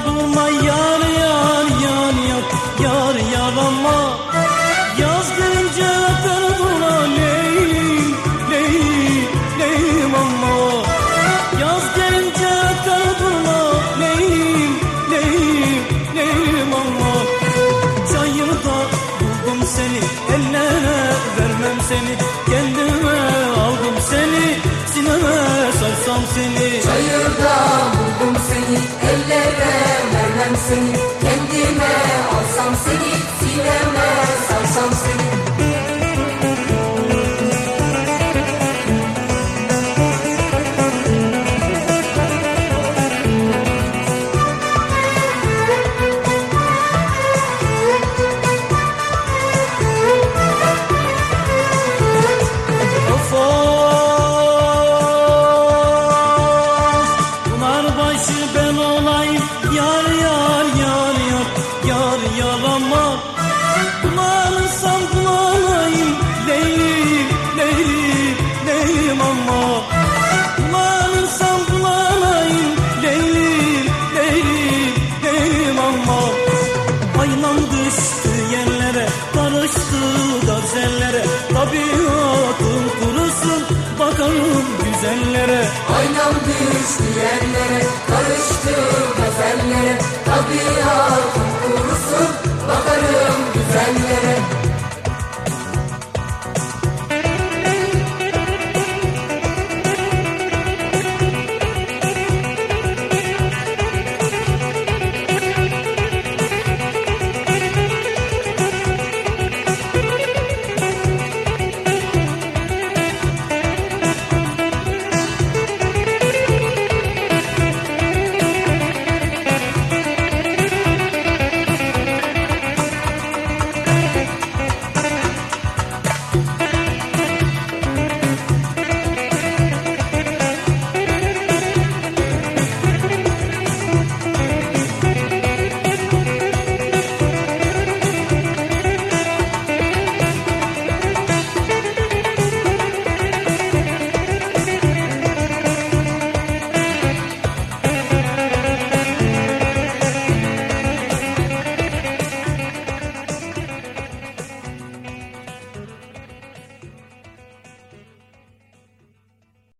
Kitabıma yar yar yar yar yar yarama Yaz gelince atar buna leylim leylim leylim ama Yaz gelince atar buna leylim leylim leylim ama Çayırda buldum seni ellere vermem seni Kendime aldım seni sineme sarsam seni. Çayırda vermem ama? Aynam düştü yerlere Karıştı gazellere Tabiatım